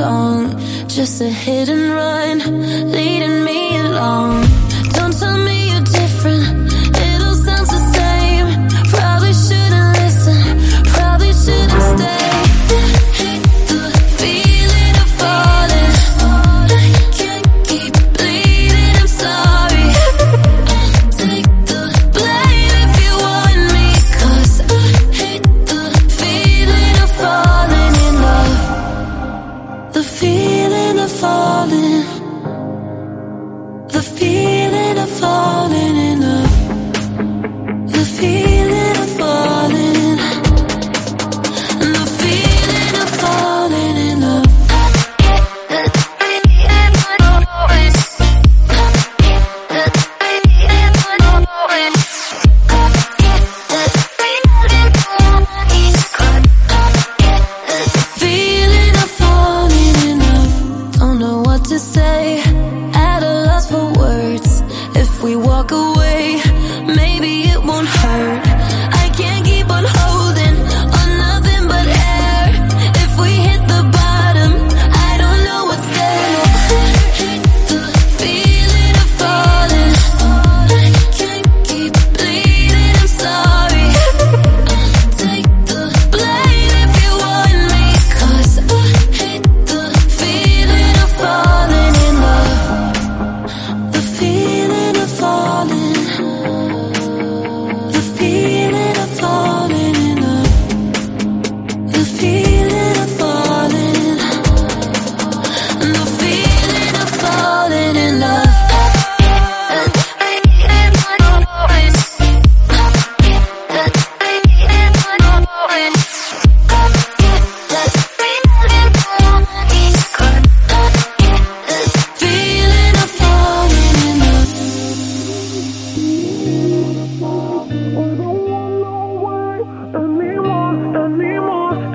long, just a hit and run, leading me along. we walk away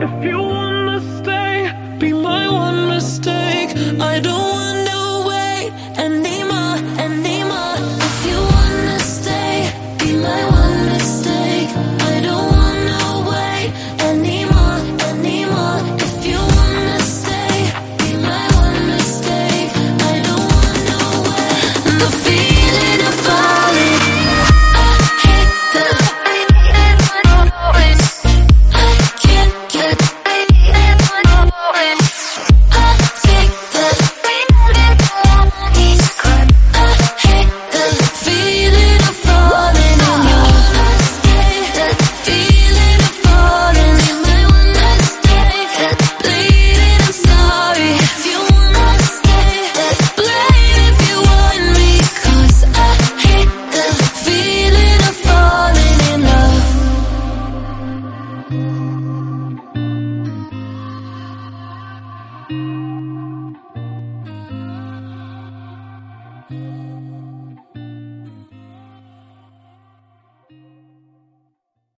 If you wanna stay, be my one mistake. I don't.